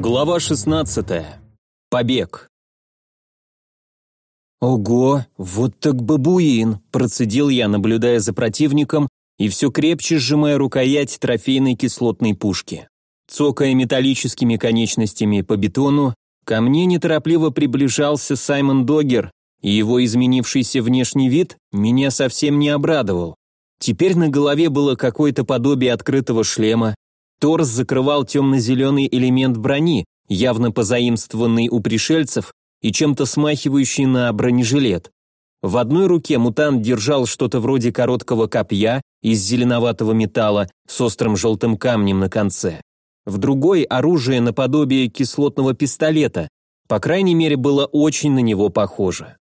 Глава 16. Побег. «Ого, вот так бабуин!» – процедил я, наблюдая за противником и все крепче сжимая рукоять трофейной кислотной пушки. Цокая металлическими конечностями по бетону, ко мне неторопливо приближался Саймон Догер, и его изменившийся внешний вид меня совсем не обрадовал. Теперь на голове было какое-то подобие открытого шлема, торс закрывал темно-зеленый элемент брони, явно позаимствованный у пришельцев и чем-то смахивающий на бронежилет. В одной руке мутант держал что-то вроде короткого копья из зеленоватого металла с острым желтым камнем на конце. В другой – оружие наподобие кислотного пистолета, по крайней мере, было очень на него похоже.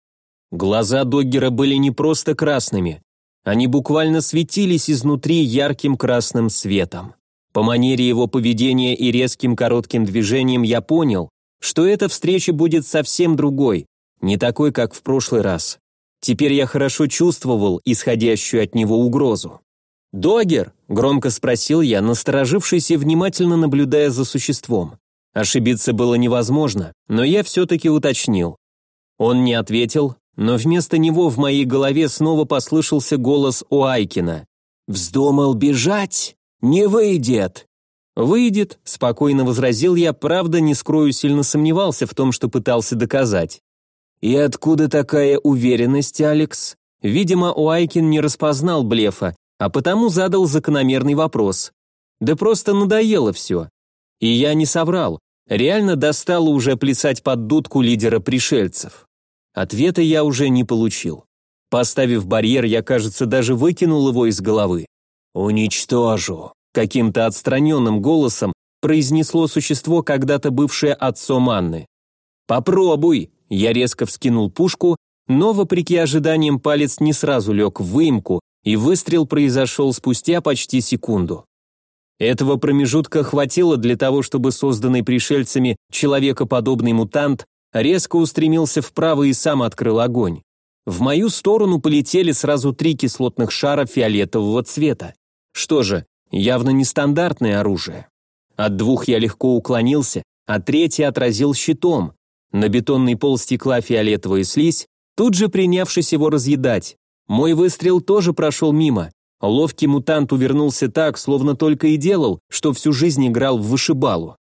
Глаза Доггера были не просто красными, они буквально светились изнутри ярким красным светом. По манере его поведения и резким коротким движением я понял, что эта встреча будет совсем другой, не такой, как в прошлый раз. Теперь я хорошо чувствовал исходящую от него угрозу. «Догер?» – громко спросил я, насторожившись и внимательно наблюдая за существом. Ошибиться было невозможно, но я все-таки уточнил. Он не ответил, но вместо него в моей голове снова послышался голос Уайкина. «Вздумал бежать? Не выйдет!» «Выйдет», – спокойно возразил я, правда, не скрою, сильно сомневался в том, что пытался доказать. «И откуда такая уверенность, Алекс?» Видимо, Уайкин не распознал блефа, а потому задал закономерный вопрос. «Да просто надоело все». И я не соврал, реально достало уже плясать под дудку лидера пришельцев. Ответа я уже не получил. Поставив барьер, я, кажется, даже выкинул его из головы. «Уничтожу», — каким-то отстраненным голосом произнесло существо, когда-то бывшее отцом Анны. «Попробуй», — я резко вскинул пушку, но, вопреки ожиданиям, палец не сразу лег в выемку, и выстрел произошел спустя почти секунду. Этого промежутка хватило для того, чтобы созданный пришельцами человекоподобный мутант резко устремился вправо и сам открыл огонь. В мою сторону полетели сразу три кислотных шара фиолетового цвета. Что же, явно нестандартное оружие. От двух я легко уклонился, а третий отразил щитом. На бетонный пол стекла фиолетовая слизь, тут же принявшись его разъедать. Мой выстрел тоже прошел мимо, Ловкий мутант увернулся так, словно только и делал, что всю жизнь играл в вышибалу.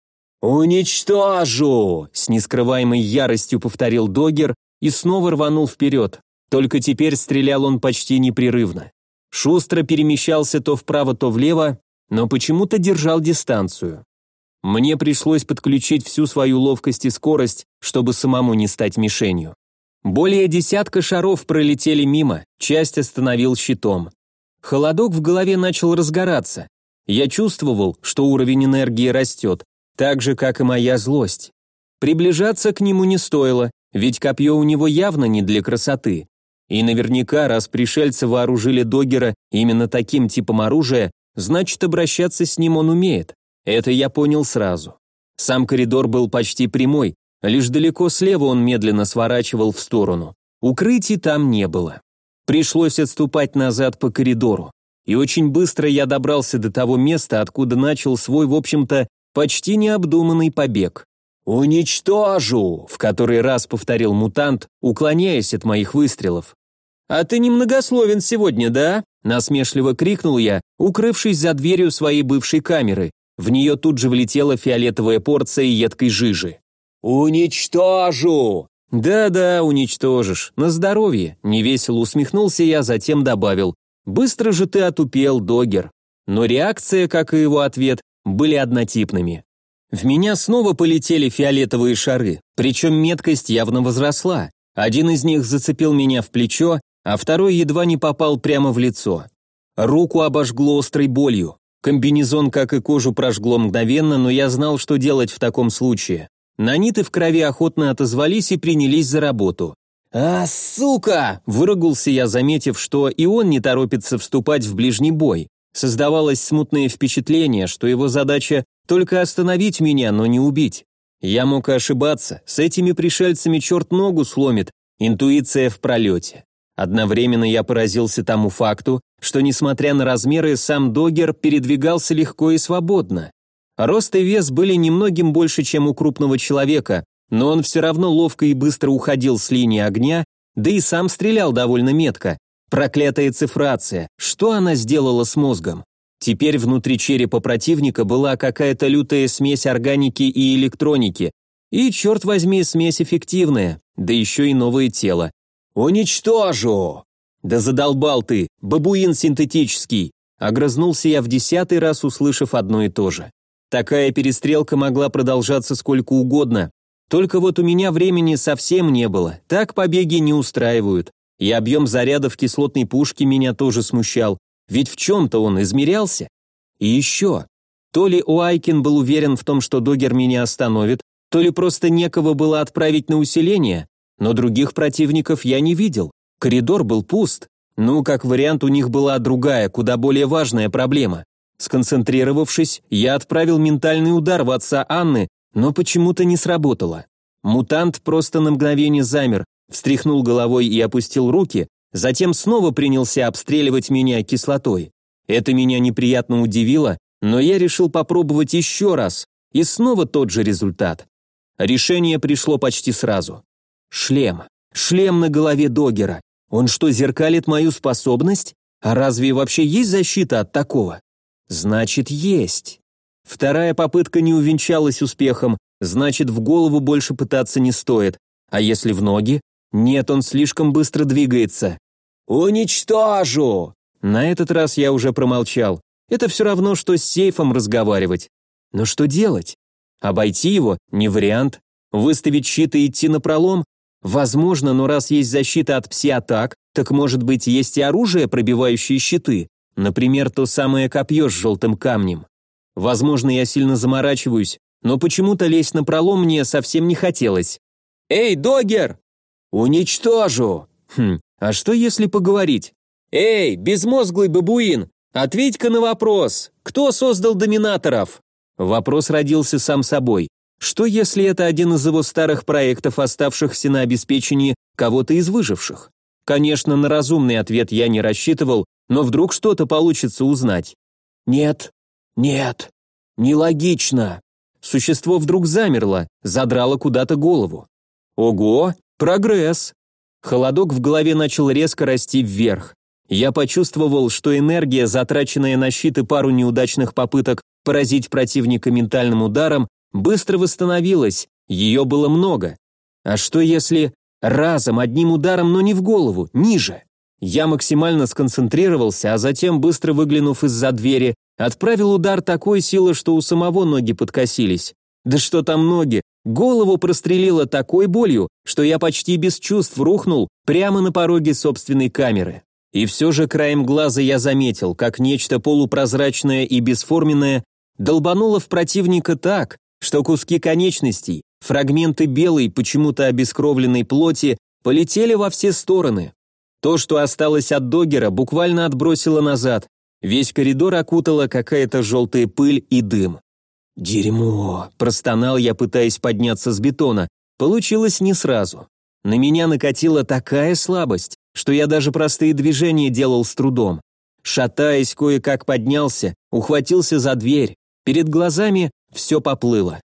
«Уничтожу!» – с нескрываемой яростью повторил Догер и снова рванул вперед. Только теперь стрелял он почти непрерывно. Шустро перемещался то вправо, то влево, но почему-то держал дистанцию. Мне пришлось подключить всю свою ловкость и скорость, чтобы самому не стать мишенью. Более десятка шаров пролетели мимо, часть остановил щитом. Холодок в голове начал разгораться. Я чувствовал, что уровень энергии растет, так же, как и моя злость. Приближаться к нему не стоило, ведь копье у него явно не для красоты. И наверняка, раз пришельцы вооружили Догера именно таким типом оружия, значит, обращаться с ним он умеет. Это я понял сразу. Сам коридор был почти прямой, лишь далеко слева он медленно сворачивал в сторону. Укрытий там не было. Пришлось отступать назад по коридору. И очень быстро я добрался до того места, откуда начал свой, в общем-то, почти необдуманный побег. «Уничтожу!» – в который раз повторил мутант, уклоняясь от моих выстрелов. «А ты немногословен сегодня, да?» – насмешливо крикнул я, укрывшись за дверью своей бывшей камеры. В нее тут же влетела фиолетовая порция едкой жижи. «Уничтожу!» «Да-да, уничтожишь. На здоровье», – невесело усмехнулся я, затем добавил. «Быстро же ты отупел, Догер». Но реакция, как и его ответ, были однотипными. В меня снова полетели фиолетовые шары, причем меткость явно возросла. Один из них зацепил меня в плечо, а второй едва не попал прямо в лицо. Руку обожгло острой болью. Комбинезон, как и кожу, прожгло мгновенно, но я знал, что делать в таком случае. Наниты в крови охотно отозвались и принялись за работу. «А, сука!» – выругался я, заметив, что и он не торопится вступать в ближний бой. Создавалось смутное впечатление, что его задача только остановить меня, но не убить. Я мог ошибаться, с этими пришельцами черт ногу сломит, интуиция в пролете. Одновременно я поразился тому факту, что, несмотря на размеры, сам Догер передвигался легко и свободно. Рост и вес были немногим больше, чем у крупного человека, но он все равно ловко и быстро уходил с линии огня, да и сам стрелял довольно метко. Проклятая цифрация, что она сделала с мозгом? Теперь внутри черепа противника была какая-то лютая смесь органики и электроники. И, черт возьми, смесь эффективная, да еще и новое тело. «Уничтожу!» «Да задолбал ты, бабуин синтетический!» Огрызнулся я в десятый раз, услышав одно и то же. Такая перестрелка могла продолжаться сколько угодно. Только вот у меня времени совсем не было. Так побеги не устраивают. И объем зарядов кислотной пушки меня тоже смущал. Ведь в чем-то он измерялся. И еще. То ли Уайкин был уверен в том, что Догер меня остановит, то ли просто некого было отправить на усиление, но других противников я не видел. Коридор был пуст. Ну, как вариант, у них была другая, куда более важная проблема. Сконцентрировавшись, я отправил ментальный удар в отца Анны, но почему-то не сработало. Мутант просто на мгновение замер, встряхнул головой и опустил руки, затем снова принялся обстреливать меня кислотой. Это меня неприятно удивило, но я решил попробовать еще раз, и снова тот же результат. Решение пришло почти сразу. Шлем. Шлем на голове Догера. Он что, зеркалит мою способность? А разве вообще есть защита от такого? Значит, есть. Вторая попытка не увенчалась успехом, значит, в голову больше пытаться не стоит. А если в ноги? Нет, он слишком быстро двигается. «Уничтожу!» На этот раз я уже промолчал. Это все равно, что с сейфом разговаривать. Но что делать? Обойти его – не вариант. Выставить щит и идти на пролом? Возможно, но раз есть защита от пси-атак, так может быть есть и оружие, пробивающее щиты. Например, то самое копье с желтым камнем. Возможно, я сильно заморачиваюсь, но почему-то лезть на пролом мне совсем не хотелось. «Эй, Догер!» «Уничтожу!» «Хм, а что если поговорить?» «Эй, безмозглый бабуин, ответь-ка на вопрос, кто создал доминаторов?» Вопрос родился сам собой. Что если это один из его старых проектов, оставшихся на обеспечении кого-то из выживших? Конечно, на разумный ответ я не рассчитывал, но вдруг что-то получится узнать. Нет, нет, нелогично. Существо вдруг замерло, задрало куда-то голову. Ого, прогресс. Холодок в голове начал резко расти вверх. Я почувствовал, что энергия, затраченная на щит пару неудачных попыток поразить противника ментальным ударом, быстро восстановилась, ее было много. А что если разом, одним ударом, но не в голову, ниже? Я максимально сконцентрировался, а затем, быстро выглянув из-за двери, отправил удар такой силы, что у самого ноги подкосились. Да что там ноги? Голову прострелило такой болью, что я почти без чувств рухнул прямо на пороге собственной камеры. И все же краем глаза я заметил, как нечто полупрозрачное и бесформенное долбануло в противника так, что куски конечностей, фрагменты белой, почему-то обескровленной плоти полетели во все стороны. То, что осталось от Догера, буквально отбросило назад. Весь коридор окутала какая-то желтая пыль и дым. «Дерьмо!» – простонал я, пытаясь подняться с бетона. Получилось не сразу. На меня накатила такая слабость, что я даже простые движения делал с трудом. Шатаясь, кое-как поднялся, ухватился за дверь. Перед глазами все поплыло.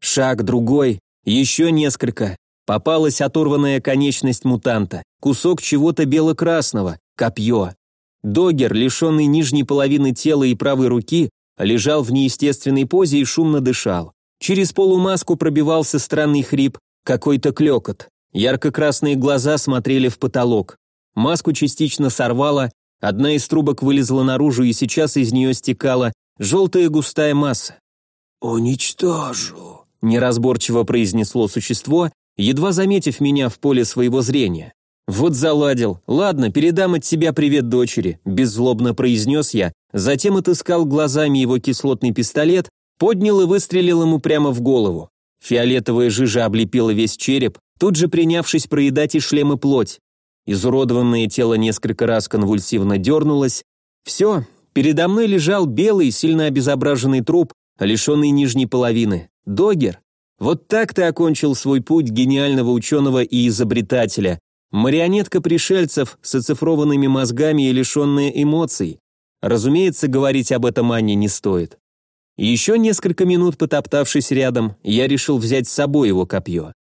Шаг другой, еще несколько. Попалась оторванная конечность мутанта, кусок чего-то бело-красного, копье. Догер, лишенный нижней половины тела и правой руки, лежал в неестественной позе и шумно дышал. Через полумаску пробивался странный хрип, какой-то клекот. Ярко-красные глаза смотрели в потолок. Маску частично сорвало, одна из трубок вылезла наружу, и сейчас из нее стекала желтая густая масса. «Уничтожу», – неразборчиво произнесло существо, едва заметив меня в поле своего зрения. «Вот заладил. Ладно, передам от себя привет дочери», – беззлобно произнес я, затем отыскал глазами его кислотный пистолет, поднял и выстрелил ему прямо в голову. Фиолетовая жижа облепила весь череп, тут же принявшись проедать и шлем и плоть. Изуродованное тело несколько раз конвульсивно дернулось. Все, передо мной лежал белый, сильно обезображенный труп, лишенный нижней половины. Догер. Вот так ты окончил свой путь гениального ученого и изобретателя. Марионетка пришельцев с оцифрованными мозгами и лишенная эмоций. Разумеется, говорить об этом Анне не стоит. Еще несколько минут потоптавшись рядом, я решил взять с собой его копье.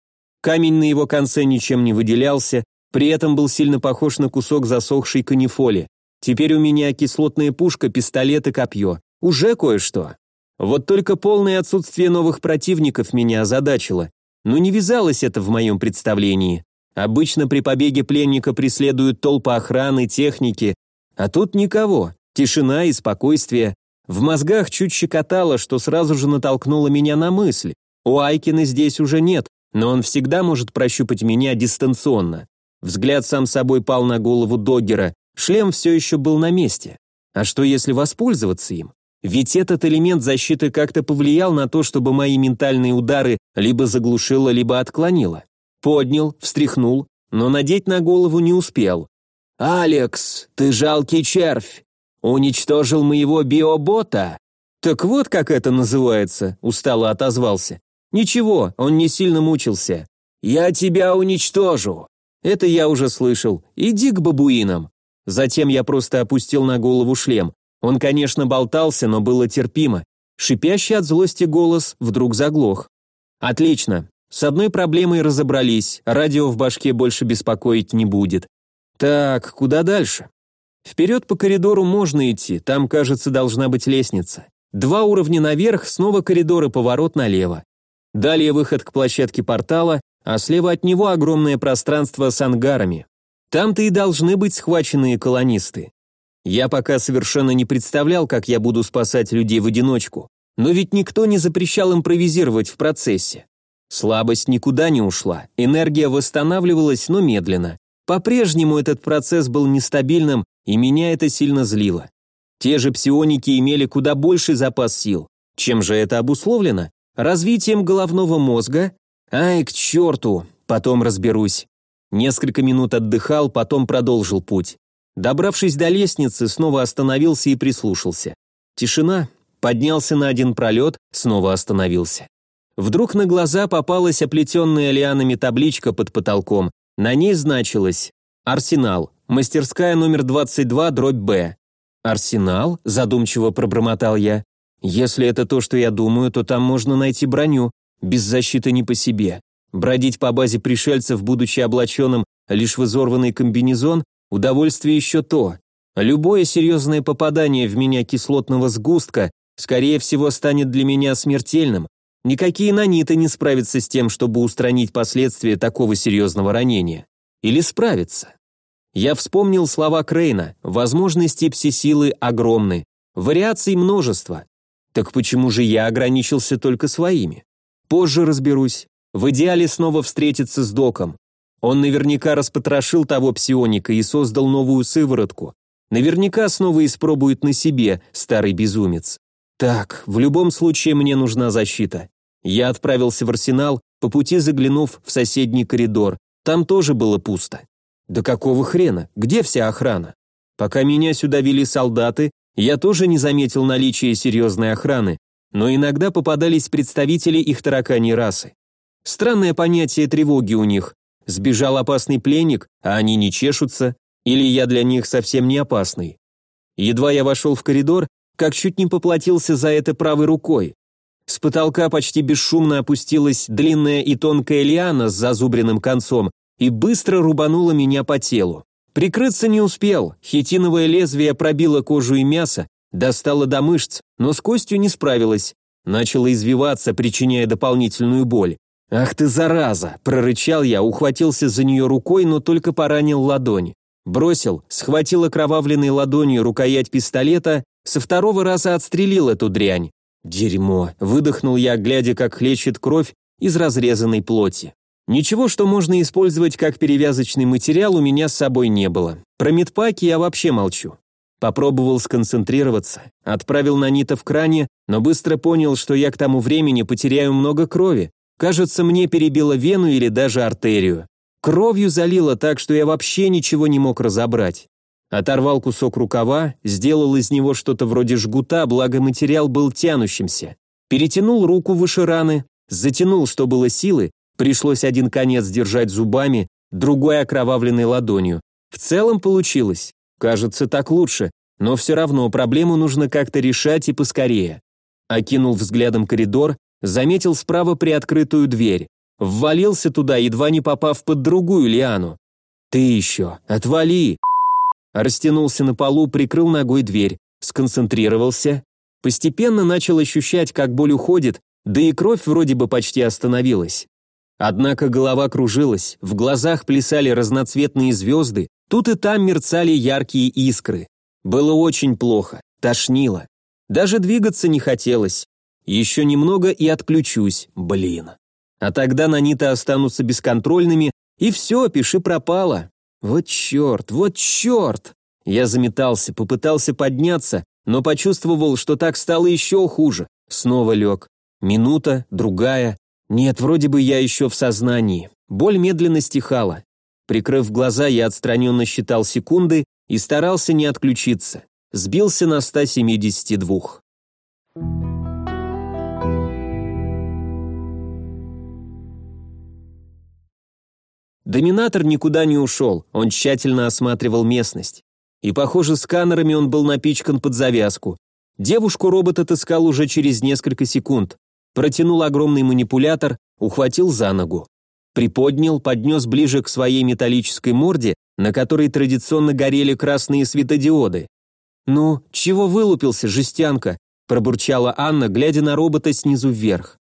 Камень на его конце ничем не выделялся, при этом был сильно похож на кусок засохшей канифоли. Теперь у меня кислотная пушка, пистолет и копье. Уже кое-что. Вот только полное отсутствие новых противников меня озадачило. Но не вязалось это в моем представлении. Обычно при побеге пленника преследуют толпы охраны, техники, а тут никого, тишина и спокойствие. В мозгах чуть щекотало, что сразу же натолкнуло меня на мысль. У Айкина здесь уже нет, но он всегда может прощупать меня дистанционно. Взгляд сам собой пал на голову Доггера, шлем все еще был на месте. А что если воспользоваться им? Ведь этот элемент защиты как-то повлиял на то, чтобы мои ментальные удары либо заглушило, либо отклонило. Поднял, встряхнул, но надеть на голову не успел. «Алекс, ты жалкий червь! Уничтожил моего биобота!» «Так вот как это называется», — устало отозвался. «Ничего, он не сильно мучился. Я тебя уничтожу!» «Это я уже слышал. Иди к бабуинам». Затем я просто опустил на голову шлем. Он, конечно, болтался, но было терпимо. Шипящий от злости голос вдруг заглох. «Отлично. С одной проблемой разобрались, радио в башке больше беспокоить не будет. Так, куда дальше? Вперед по коридору можно идти, там, кажется, должна быть лестница. Два уровня наверх, снова коридор и поворот налево. Далее выход к площадке портала, а слева от него огромное пространство с ангарами. Там-то и должны быть схваченные колонисты. Я пока совершенно не представлял, как я буду спасать людей в одиночку. Но ведь никто не запрещал импровизировать в процессе. Слабость никуда не ушла, энергия восстанавливалась, но медленно. По-прежнему этот процесс был нестабильным, и меня это сильно злило. Те же псионики имели куда больший запас сил. Чем же это обусловлено? Развитием головного мозга? Ай, к черту, потом разберусь. Несколько минут отдыхал, потом продолжил путь. Добравшись до лестницы, снова остановился и прислушался. Тишина. Поднялся на один пролет, снова остановился. Вдруг на глаза попалась оплетенная лианами табличка под потолком. На ней значилось «Арсенал. Мастерская номер 22, дробь Б». «Арсенал?» – задумчиво пробормотал я. «Если это то, что я думаю, то там можно найти броню. Без защиты не по себе. Бродить по базе пришельцев, будучи облаченным лишь в изорванный комбинезон, Удовольствие еще то. Любое серьезное попадание в меня кислотного сгустка, скорее всего, станет для меня смертельным. Никакие наниты не справятся с тем, чтобы устранить последствия такого серьезного ранения. Или справятся. Я вспомнил слова Крейна. Возможности пси-силы огромны. Вариаций множество. Так почему же я ограничился только своими? Позже разберусь. В идеале снова встретиться с доком. Он наверняка распотрошил того псионика и создал новую сыворотку. Наверняка снова испробует на себе, старый безумец. Так, в любом случае мне нужна защита. Я отправился в арсенал, по пути заглянув в соседний коридор. Там тоже было пусто. Да какого хрена? Где вся охрана? Пока меня сюда вели солдаты, я тоже не заметил наличия серьезной охраны, но иногда попадались представители их тараканьей расы. Странное понятие тревоги у них, Сбежал опасный пленник, а они не чешутся, или я для них совсем не опасный. Едва я вошел в коридор, как чуть не поплатился за это правой рукой. С потолка почти бесшумно опустилась длинная и тонкая лиана с зазубренным концом и быстро рубанула меня по телу. Прикрыться не успел, хитиновое лезвие пробило кожу и мясо, достало до мышц, но с костью не справилась, начала извиваться, причиняя дополнительную боль. «Ах ты, зараза!» – прорычал я, ухватился за нее рукой, но только поранил ладонь. Бросил, схватил окровавленной ладонью рукоять пистолета, со второго раза отстрелил эту дрянь. «Дерьмо!» – выдохнул я, глядя, как хлещет кровь из разрезанной плоти. Ничего, что можно использовать как перевязочный материал, у меня с собой не было. Про медпаки я вообще молчу. Попробовал сконцентрироваться, отправил нанита в кране, но быстро понял, что я к тому времени потеряю много крови, Кажется, мне перебило вену или даже артерию. Кровью залило так, что я вообще ничего не мог разобрать. Оторвал кусок рукава, сделал из него что-то вроде жгута, благо материал был тянущимся. Перетянул руку выше раны, затянул, что было силы, пришлось один конец держать зубами, другой окровавленной ладонью. В целом получилось. Кажется, так лучше, но все равно проблему нужно как-то решать и поскорее. Окинул взглядом коридор, заметил справа приоткрытую дверь. Ввалился туда, едва не попав под другую лиану. «Ты еще! Отвали!» Растянулся на полу, прикрыл ногой дверь, сконцентрировался. Постепенно начал ощущать, как боль уходит, да и кровь вроде бы почти остановилась. Однако голова кружилась, в глазах плясали разноцветные звезды, тут и там мерцали яркие искры. Было очень плохо, тошнило. Даже двигаться не хотелось. Еще немного и отключусь, блин. А тогда наниты останутся бесконтрольными, и все, пиши пропало. Вот черт, вот черт! Я заметался, попытался подняться, но почувствовал, что так стало еще хуже. Снова лег. Минута, другая. Нет, вроде бы я еще в сознании. Боль медленно стихала. Прикрыв глаза, я отстраненно считал секунды и старался не отключиться. Сбился на 172. Доминатор никуда не ушел, он тщательно осматривал местность. И, похоже, сканерами он был напичкан под завязку. Девушку робот отыскал уже через несколько секунд. Протянул огромный манипулятор, ухватил за ногу. Приподнял, поднес ближе к своей металлической морде, на которой традиционно горели красные светодиоды. «Ну, чего вылупился, жестянка?» – пробурчала Анна, глядя на робота снизу вверх.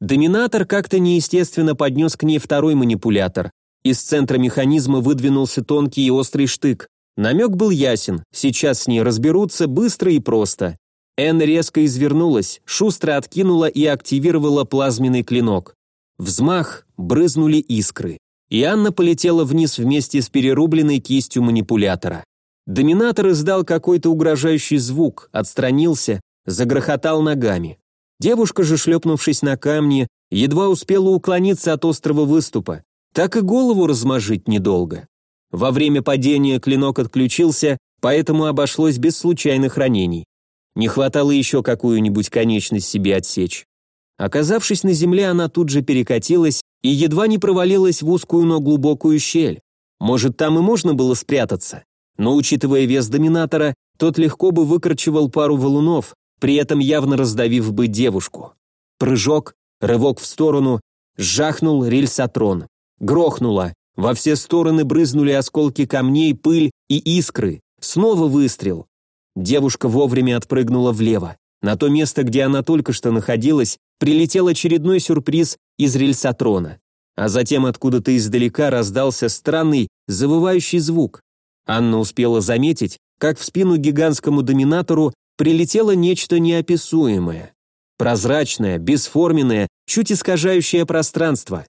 Доминатор как-то неестественно поднес к ней второй манипулятор. Из центра механизма выдвинулся тонкий и острый штык. Намек был ясен, сейчас с ней разберутся быстро и просто. Энн резко извернулась, шустро откинула и активировала плазменный клинок. Взмах, брызнули искры. И Анна полетела вниз вместе с перерубленной кистью манипулятора. Доминатор издал какой-то угрожающий звук, отстранился, загрохотал ногами. Девушка же, шлепнувшись на камни, едва успела уклониться от острого выступа. Так и голову размажить недолго. Во время падения клинок отключился, поэтому обошлось без случайных ранений. Не хватало еще какую-нибудь конечность себе отсечь. Оказавшись на земле, она тут же перекатилась и едва не провалилась в узкую, но глубокую щель. Может, там и можно было спрятаться. Но, учитывая вес доминатора, тот легко бы выкорчевал пару валунов, при этом явно раздавив бы девушку. Прыжок, рывок в сторону, сжахнул рельсотрон. Грохнуло, во все стороны брызнули осколки камней, пыль и искры. Снова выстрел. Девушка вовремя отпрыгнула влево. На то место, где она только что находилась, прилетел очередной сюрприз из рельсотрона. А затем откуда-то издалека раздался странный, завывающий звук. Анна успела заметить, как в спину гигантскому доминатору прилетело нечто неописуемое. Прозрачное, бесформенное, чуть искажающее пространство.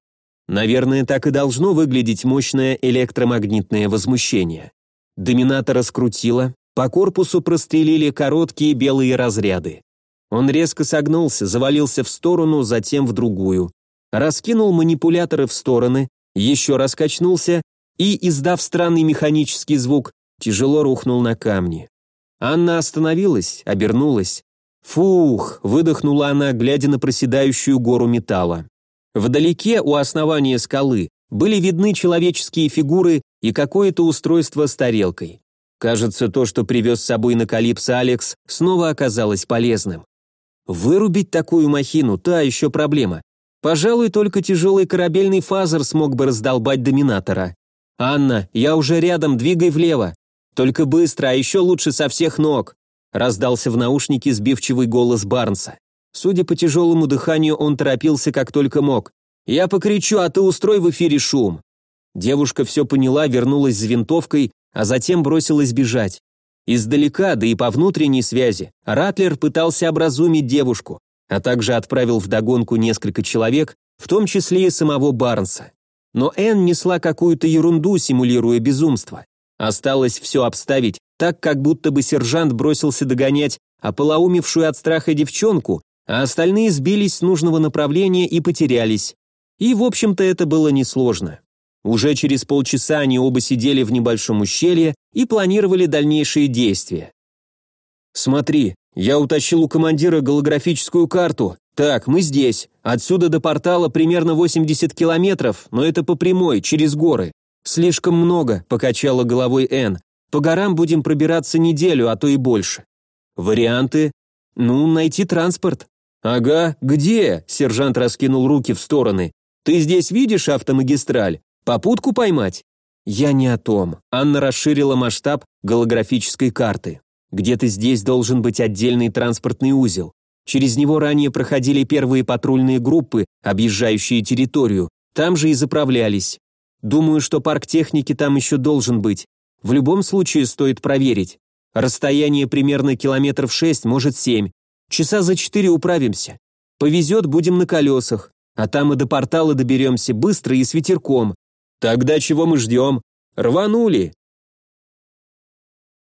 Наверное, так и должно выглядеть мощное электромагнитное возмущение. Доминатора скрутило, по корпусу прострелили короткие белые разряды. Он резко согнулся, завалился в сторону, затем в другую. Раскинул манипуляторы в стороны, еще раз качнулся и, издав странный механический звук, тяжело рухнул на камни. Анна остановилась, обернулась. «Фух!» – выдохнула она, глядя на проседающую гору металла. Вдалеке, у основания скалы, были видны человеческие фигуры и какое-то устройство с тарелкой. Кажется, то, что привез с собой на Калипсо Алекс, снова оказалось полезным. Вырубить такую махину – та еще проблема. Пожалуй, только тяжелый корабельный фазер смог бы раздолбать доминатора. «Анна, я уже рядом, двигай влево. Только быстро, а еще лучше со всех ног», раздался в наушнике сбивчивый голос Барнса. Судя по тяжелому дыханию, он торопился как только мог. «Я покричу, а ты устрой в эфире шум!» Девушка все поняла, вернулась с винтовкой, а затем бросилась бежать. Издалека, да и по внутренней связи, Ратлер пытался образумить девушку, а также отправил вдогонку несколько человек, в том числе и самого Барнса. Но Энн несла какую-то ерунду, симулируя безумство. Осталось все обставить так, как будто бы сержант бросился догонять ополоумевшую от страха девчонку, а остальные сбились с нужного направления и потерялись. И, в общем-то, это было несложно. Уже через полчаса они оба сидели в небольшом ущелье и планировали дальнейшие действия. «Смотри, я утащил у командира голографическую карту. Так, мы здесь. Отсюда до портала примерно 80 километров, но это по прямой, через горы. Слишком много», — покачала головой Энн. «По горам будем пробираться неделю, а то и больше». «Варианты?» Ну, найти транспорт. Ага, где? Сержант раскинул руки в стороны. Ты здесь видишь автомагистраль? Попутку поймать? Я не о том. Анна расширила масштаб голографической карты. Где-то здесь должен быть отдельный транспортный узел. Через него ранее проходили первые патрульные группы, объезжающие территорию. Там же и заправлялись. Думаю, что парк техники там еще должен быть. В любом случае стоит проверить. Расстояние примерно километров шесть, может семь. Часа за четыре управимся. Повезет, будем на колесах. А там и до портала доберемся быстро и с ветерком. Тогда чего мы ждем? Рванули.